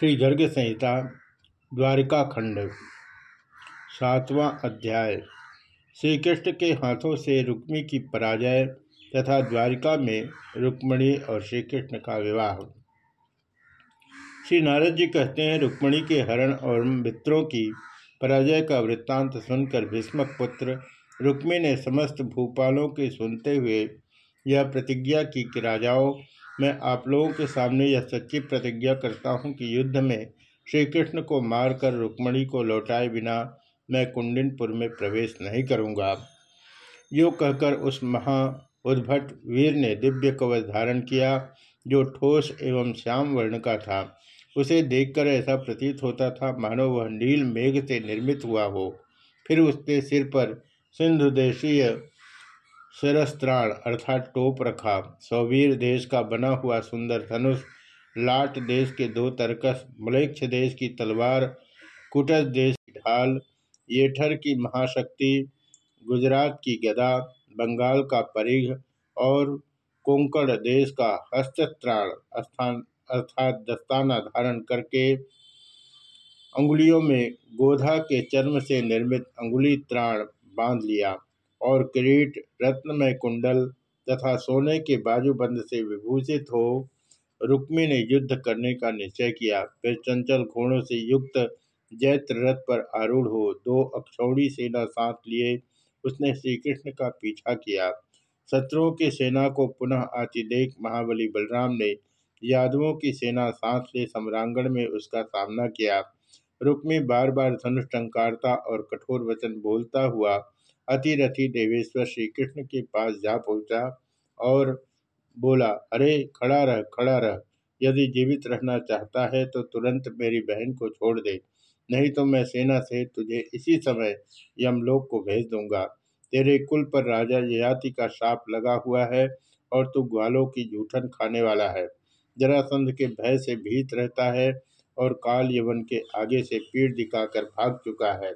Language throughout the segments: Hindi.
श्री गर्ग संहिता द्वारिका खंड सातवां अध्याय। श्री कृष्ण के हाथों से रुक्मी की पराजय तथा द्वारिका में रुक्मणी और श्री कृष्ण का विवाह। श्री नारद जी कहते हैं, रुक्मणी के हरण और मित्रों की पराजय का वृत्तांत सुनकर भीष्मक पुत्र रुक्मी ने समस्त भूपालों के सुनते हुए यह प्रतिज्ञा की कि राजाओं मैं आप लोगों के सामने यह सच्ची प्रतिज्ञा करता हूँ कि युद्ध में श्री कृष्ण को मारकर रुक्मणी को लौटाए बिना मैं कुंडिनपुर में प्रवेश नहीं करूँगा। यो कहकर उस महा उद्भट वीर ने दिव्य कवच धारण किया, जो ठोस एवं श्याम वर्ण का था। उसे देखकर ऐसा प्रतीत होता था, मानो वह नील मेघ से निर्मित हुआ हो। फिर उसके सिर पर सिंधु देशीय शिरस्त्राण अर्थात टोप रखा। सौवीर देश का बना हुआ सुंदर धनुष, लाट देश के दो तरकस मलेक्ष देश की तलवार, कुटस देश की ढाल, येठर की महाशक्ति, गुजरात की गदा, बंगाल का परिघ और कोंकण देश का हस्तत्राण स्थान अर्थात दस्ताना धारण करके अंगुलियों में गोधा के चर्म से निर्मित अंगुली त्राण बाँध लिया। और किरीट रत्नमय कुंडल तथा सोने के बाजूबंद से विभूषित हो रुक्मी ने युद्ध करने का निश्चय किया। फिर चंचल घोड़ों से युक्त जैत्र रथ पर आरूढ़ हो दो अक्षौड़ी सेना साथ लिए उसने श्री कृष्ण का पीछा किया। शत्रुओं की सेना को पुनः आती देख महाबली बलराम ने यादवों की सेना साथ ले सम्रांगण में उसका सामना किया। रुक्मी बार बार धनुष टंकारता और कठोर वचन बोलता हुआ अतिरथी देवेश्वर श्री कृष्ण के पास जा पहुँचा और बोला, अरे, खड़ा रह खड़ा रह। यदि जीवित रहना चाहता है तो तुरंत मेरी बहन को छोड़ दे। नहीं तो मैं सेना से तुझे इसी समय यमलोक को भेज दूँगा। तेरे कुल पर राजा ययाति का शाप लगा हुआ है और तू ग्वालों की जूठन खाने वाला है। जरासंध के भय से भीत रहता है और काल यवन के आगे से पीठ दिखाकर भाग चुका है।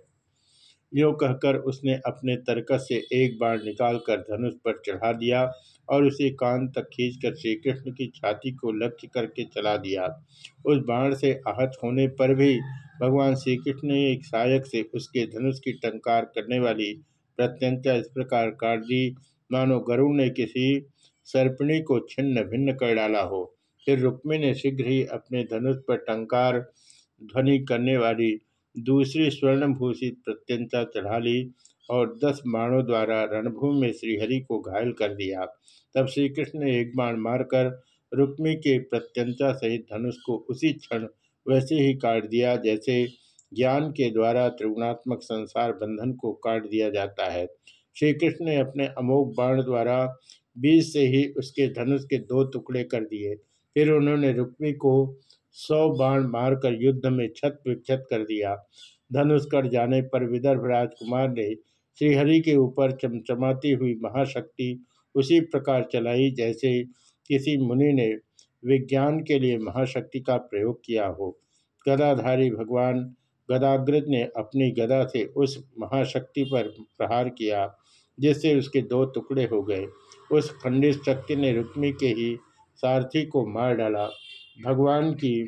यो कहकर उसने अपने तर्कस से एक बाण निकालकर धनुष पर चढ़ा दिया और उसे कान तक खींचकर श्री कृष्ण की छाती को लक्ष्य करके चला दिया। उस बाण से आहत होने पर भी भगवान श्री कृष्ण ने एक सहायक से उसके धनुष की टंकार करने वाली प्रत्यंता इस प्रकार काट दी मानो गरुड़ ने किसी सर्पणी को छिन्न भिन्न कर डाला हो। फिर रुक्मी ने शीघ्र ही अपने धनुष पर टंकार ध्वनि करने वाली दूसरी स्वर्णभूषित प्रत्यंता चढ़ा ली और दस बाणों द्वारा रणभूमि में श्रीहरि को घायल कर दिया। तब श्री कृष्ण ने एक बाण मारकर रुक्मी के प्रत्यंता सहित धनुष को उसी क्षण वैसे ही काट दिया जैसे ज्ञान के द्वारा त्रिगुणात्मक संसार बंधन को काट दिया जाता है। श्री कृष्ण ने अपने अमोघ बाण द्वारा बीज से ही उसके धनुष के दो टुकड़े कर दिए। फिर उन्होंने रुक्मी को सौ बाण मारकर युद्ध में छत विक्षत कर दिया। धनुष कर जाने पर विदर्भ राजकुमार ने श्रीहरि के ऊपर चमचमाती हुई महाशक्ति उसी प्रकार चलाई जैसे किसी मुनि ने विज्ञान के लिए महाशक्ति का प्रयोग किया हो। गदाधारी भगवान गदाग्रज ने अपनी गदा से उस महाशक्ति पर प्रहार किया, जिससे उसके दो टुकड़े हो गए। उस खंडित शक्ति ने रुक्मी के ही सारथी को मार डाला। भगवान की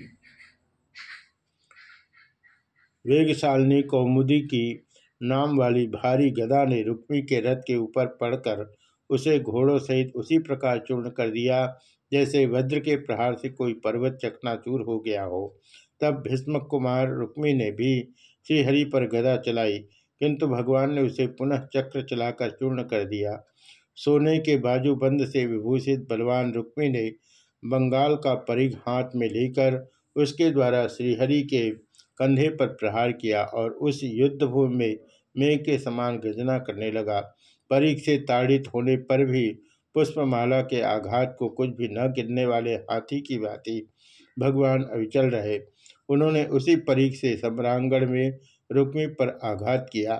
वेगशालिनी कौमुदी की नाम वाली भारी गदा ने रुक्मी के रथ के ऊपर पड़कर उसे घोड़ों सहित उसी प्रकार चूर्ण कर दिया, जैसे वज्र के प्रहार से कोई पर्वत चकनाचूर हो गया हो। तब भीष्मक कुमार रुक्मी ने भी श्रीहरि पर गदा चलाई, किंतु भगवान ने उसे पुनः चक्र चलाकर चूर्ण कर दिया। सोने के बाजू बंद से विभूषित बलवान रुक्मी ने बंगाल का परिघ हाथ में लेकर उसके द्वारा श्रीहरि के कंधे पर प्रहार किया और उस युद्धभूमि में मेघ के समान गर्जना करने लगा। परिघ से ताड़ित होने पर भी पुष्पमाला के आघात को कुछ भी न गिरने वाले हाथी की भांति भगवान अविचल रहे। उन्होंने उसी परिघ से सम्रांगण में रुक्मी पर आघात किया।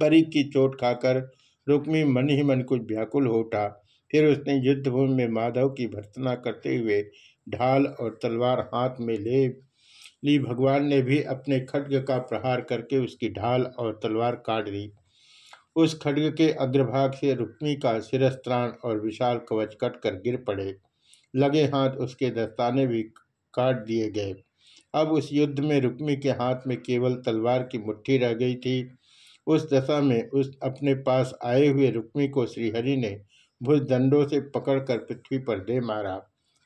परिघ की चोट खाकर रुक्मी मन ही मन कुछ व्याकुल हो उठा। फिर उसने युद्धभूमि में माधव की भर्तना करते हुए ढाल और तलवार हाथ में ले ली। भगवान ने भी अपने खड्ग का प्रहार करके उसकी ढाल और तलवार काट दी। उस खड्ग के अग्रभाग से रुक्मी का शिरस्त्राण और विशाल कवच कट कर गिर पड़े। लगे हाथ उसके दस्ताने भी काट दिए गए। अब उस युद्ध में रुक्मी के हाथ में केवल तलवार की मुट्ठी रह गई थी। उस दशा में उस अपने पास आए हुए रुक्मी को श्रीहरि ने भुजदंडों से पकड़कर पृथ्वी पर दे मारा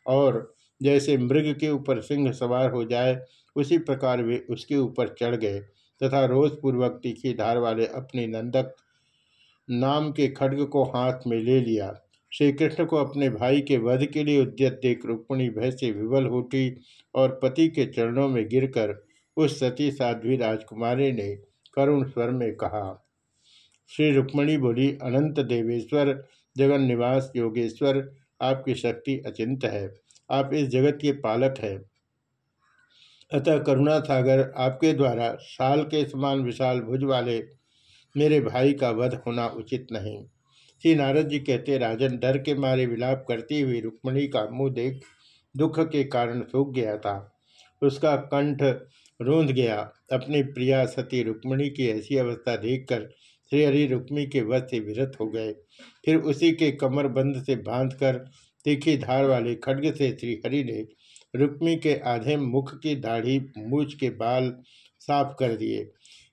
और जैसे मृग के ऊपर सिंह सवार हो जाए, उसी प्रकार वे उसके ऊपर चढ़ गए तथा रोजपूर्वक तीखी धार वाले अपने नंदक नाम के खड्ग को हाथ में ले लिया। श्री कृष्ण को अपने भाई के वध के लिए उद्यत देख रुक्मणी भय से विवल उठी और पति के चरणों में गिरकर उस सती साध्वी राजकुमारी ने करुण स्वर में कहा, श्री रुक्मणी बोली, अनंत देवेश्वर जगन निवास योगेश्वर, आपकी शक्ति अचिंत है। आप इस जगत के पालक हैं। अतः करुणा सागर, आपके द्वारा साल के समान विशाल भुज वाले मेरे भाई का वध होना उचित नहीं। श्री नारद जी कहते, राजन, डर के मारे विलाप करती हुई रुक्मणी का मुँह देख दुख के कारण सूख गया था। उसका कंठ रोंद गया। अपनी प्रिया सती रुक्मणी की ऐसी अवस्था देखकर श्रीहरि रुक्मी के वध से विरत हो गए। फिर उसी के कमर बंद से बांधकर तीखी धार वाले खड्ग से श्रीहरि ने रुक्मी के आधे मुख की दाढ़ी मूछ के बाल साफ़ कर दिए।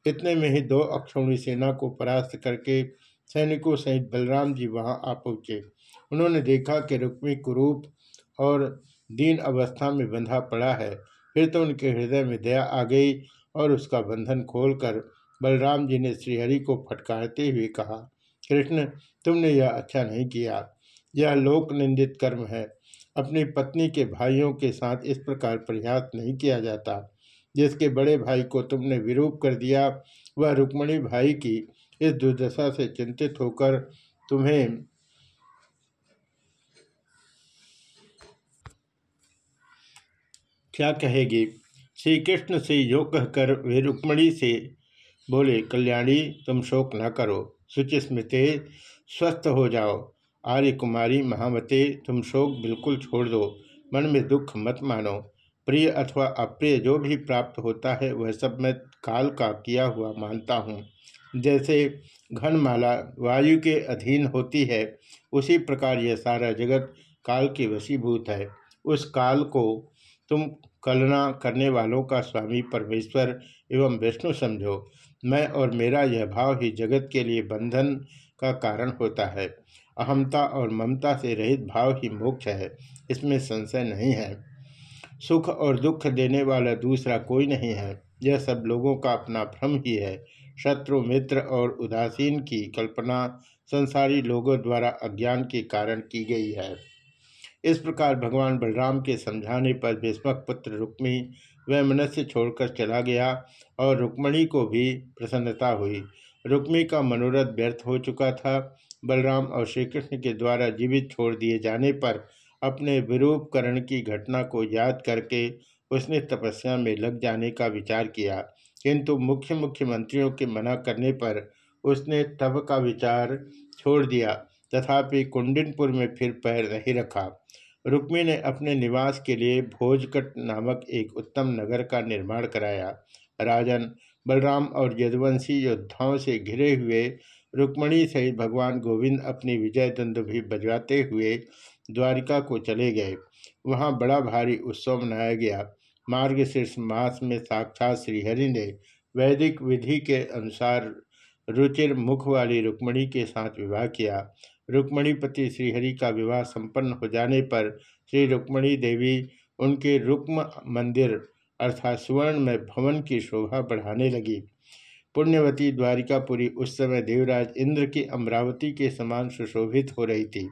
इतने में ही दो अक्षौणी सेना को परास्त करके सैनिकों सहित बलराम जी वहाँ आ पहुँचे। उन्होंने देखा कि रुक्मी कुरूप और दीन अवस्था में बंधा पड़ा है। फिर तो उनके हृदय में दया आ गई और उसका बंधन खोलकर बलराम जी ने श्रीहरि को फटकारते हुए कहा, कृष्ण, तुमने यह अच्छा नहीं किया। यह लोक निंदित कर्म है। अपनी पत्नी के भाइयों के साथ इस प्रकार प्रयास नहीं किया जाता। जिसके बड़े भाई को तुमने विरूप कर दिया, वह रुक्मणी भाई की इस दुर्दशा से चिंतित होकर तुम्हें क्या कहेगी? श्री कृष्ण से योग कहकर वे रुक्मणी से बोले, कल्याणी, तुम शोक न करो। सुचिस्मृते स्वस्थ हो जाओ। आर्य कुमारी महामते, तुम शोक बिल्कुल छोड़ दो। मन में दुख मत मानो। प्रिय अथवा अप्रिय, जो भी प्राप्त होता है, वह सब मैं काल का किया हुआ मानता हूँ। जैसे घनमाला वायु के अधीन होती है, उसी प्रकार यह सारा जगत काल की वशीभूत है। उस काल को तुम कलना करने वालों का स्वामी परमेश्वर एवं विष्णु समझो। मैं और मेरा यह भाव ही जगत के लिए बंधन का कारण होता है। अहमता और ममता से रहित भाव ही मोक्ष है। इसमें संशय नहीं है। सुख और दुख देने वाला दूसरा कोई नहीं है। यह सब लोगों का अपना भ्रम ही है। शत्रु, मित्र और उदासीन की कल्पना संसारी लोगों द्वारा अज्ञान के कारण की गई है। इस प्रकार भगवान बलराम के समझाने पर भीष्मक पुत्र रुक्मी वह मनुष्य छोड़कर चला गया और रुक्मणी को भी प्रसन्नता हुई। रुक्मी का मनोरथ व्यर्थ हो चुका था। बलराम और श्री कृष्ण के द्वारा जीवित छोड़ दिए जाने पर अपने विरूपकरण की घटना को याद करके उसने तपस्या में लग जाने का विचार किया। किंतु मुख्य मुख्यमंत्रियों के मना करने पर उसने तब का विचार छोड़ दिया। तथापि कुंडिनपुर में फिर पैर नहीं रखा। रुक्मी ने अपने निवास के लिए भोजकट नामक एक उत्तम नगर का निर्माण कराया। राजन, बलराम और यदुवंशी योद्धाओं से घिरे हुए रुक्मणी सहित भगवान गोविंद अपनी विजय दंड भी बजवाते हुए द्वारिका को चले गए। वहाँ बड़ा भारी उत्सव मनाया गया। मार्ग शीर्ष मास में साक्षात श्रीहरि ने वैदिक विधि के अनुसार रुचिर मुख वाली रुक्मणी के साथ विवाह किया। रुक्मणीपति श्रीहरि का विवाह संपन्न हो जाने पर श्री रुक्मणी देवी उनके रुक्म मंदिर अर्थात सुवर्ण में भवन की शोभा बढ़ाने लगी। पुण्यवती द्वारिकापुरी उस समय देवराज इंद्र की अमरावती के समान सुशोभित हो रही थी।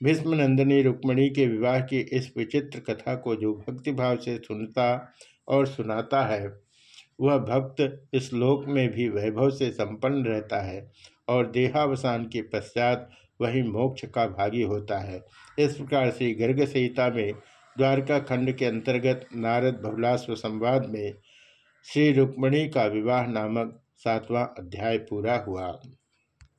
भीष्मनंदिनी रुक्मणी के विवाह की इस विचित्र कथा को जो भक्तिभाव से सुनता और सुनाता है, वह भक्त इस लोक में भी वैभव से संपन्न रहता है और देहावसान के पश्चात वही मोक्ष का भागी होता है। इस प्रकार से गर्ग संहिता में द्वारका खंड के अंतर्गत नारद भवलास्व संवाद में श्री रुक्मणी का विवाह नामक सातवां अध्याय पूरा हुआ।